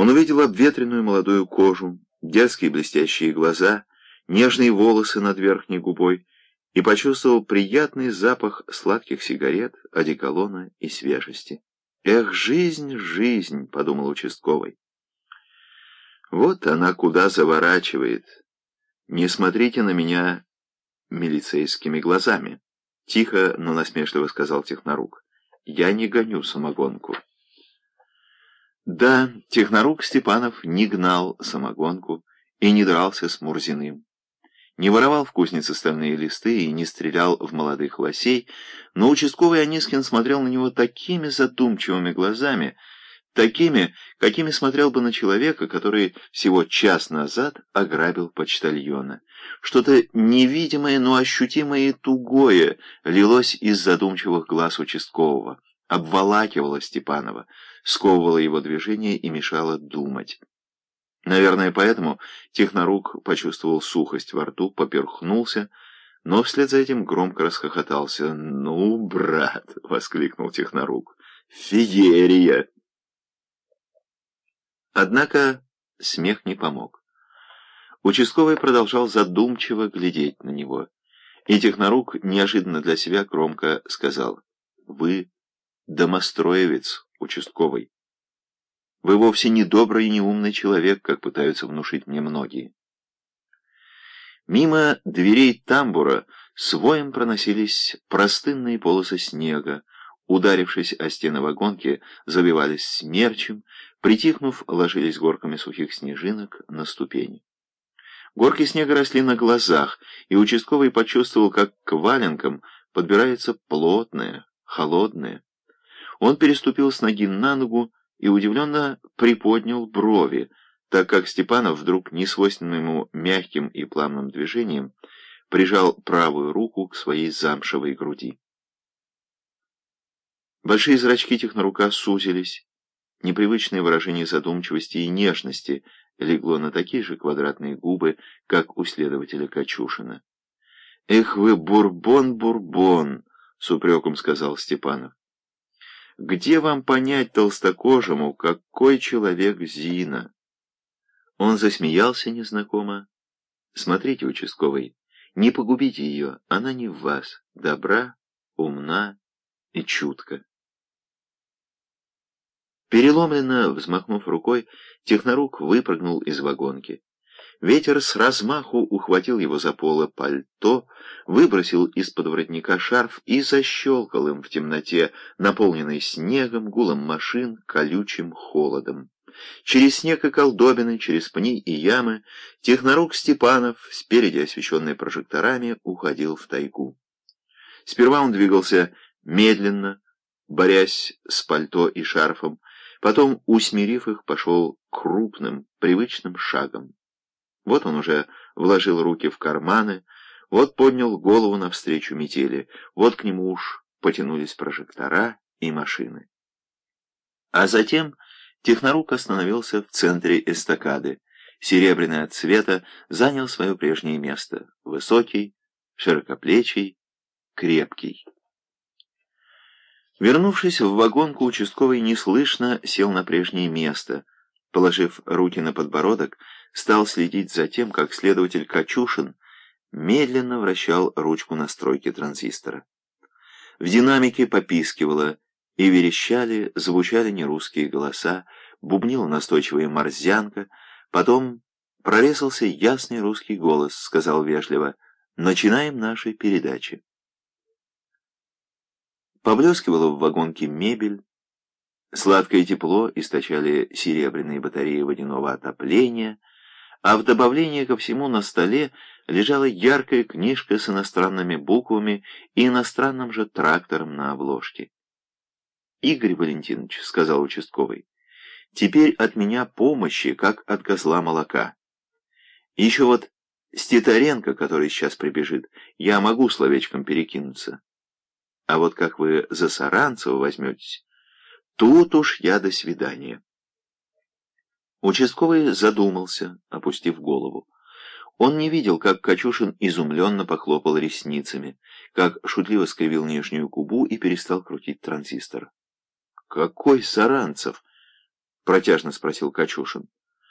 Он увидел обветренную молодую кожу, дерзкие блестящие глаза, нежные волосы над верхней губой и почувствовал приятный запах сладких сигарет, одеколона и свежести. «Эх, жизнь, жизнь!» — подумал участковый. «Вот она куда заворачивает. Не смотрите на меня милицейскими глазами», — тихо, но насмешливо сказал Технорук. «Я не гоню самогонку». Да, Технорук Степанов не гнал самогонку и не дрался с Мурзиным. Не воровал в кузнице стальные листы и не стрелял в молодых лосей, но участковый Анискин смотрел на него такими задумчивыми глазами, такими, какими смотрел бы на человека, который всего час назад ограбил почтальона. Что-то невидимое, но ощутимое и тугое лилось из задумчивых глаз участкового, обволакивало Степанова, сковывало его движение и мешало думать. Наверное, поэтому Технорук почувствовал сухость во рту, поперхнулся, но вслед за этим громко расхохотался. «Ну, брат!» — воскликнул Технорук. «Феерия!» Однако смех не помог. Участковый продолжал задумчиво глядеть на него, и Технорук неожиданно для себя громко сказал «Вы домостроевец, участковый». Вы вовсе не добрый и не умный человек, как пытаются внушить мне многие. Мимо дверей тамбура с воем проносились простынные полосы снега, ударившись о стены вагонки, забивались смерчем, притихнув, ложились горками сухих снежинок на ступени. Горки снега росли на глазах, и участковый почувствовал, как к валенкам подбирается плотное, холодное. Он переступил с ноги на ногу, и удивленно приподнял брови, так как Степанов вдруг несвойственным ему мягким и плавным движением прижал правую руку к своей замшевой груди. Большие зрачки технорука сузились, непривычное выражение задумчивости и нежности легло на такие же квадратные губы, как у следователя Качушина. «Эх вы, бурбон, бурбон!» — с упреком сказал Степанов. Где вам понять толстокожему, какой человек Зина? Он засмеялся незнакомо. Смотрите, участковый, не погубите ее, она не в вас, добра, умна и чутка. Переломленно взмахнув рукой, технорук выпрыгнул из вагонки. Ветер с размаху ухватил его за поло пальто, выбросил из-под воротника шарф и защелкал им в темноте, наполненной снегом, гулом машин, колючим холодом. Через снег и колдобины, через пни и ямы, технорук Степанов, спереди освещенный прожекторами, уходил в тайгу. Сперва он двигался медленно, борясь с пальто и шарфом, потом, усмирив их, пошел крупным, привычным шагом. Вот он уже вложил руки в карманы, вот поднял голову навстречу метели, вот к нему уж потянулись прожектора и машины. А затем технорук остановился в центре эстакады. Серебряный от цвета занял свое прежнее место. Высокий, широкоплечий, крепкий. Вернувшись в вагонку, участковый неслышно сел на прежнее место. Положив руки на подбородок, стал следить за тем, как следователь Качушин медленно вращал ручку настройки транзистора. В динамике попискивало, и верещали, звучали нерусские голоса, бубнила настойчивая морзянка, потом прорезался ясный русский голос, сказал вежливо «Начинаем наши передачи». Поблескивала в вагонке мебель, сладкое тепло источали серебряные батареи водяного отопления — а в добавление ко всему на столе лежала яркая книжка с иностранными буквами и иностранным же трактором на обложке. «Игорь Валентинович», — сказал участковый, — «теперь от меня помощи, как от козла молока. Еще вот с который сейчас прибежит, я могу словечком перекинуться. А вот как вы за Саранцева возьметесь, тут уж я до свидания». Участковый задумался, опустив голову. Он не видел, как Качушин изумленно похлопал ресницами, как шутливо скривил нижнюю губу и перестал крутить транзистор. «Какой Саранцев?» протяжно спросил Качушин.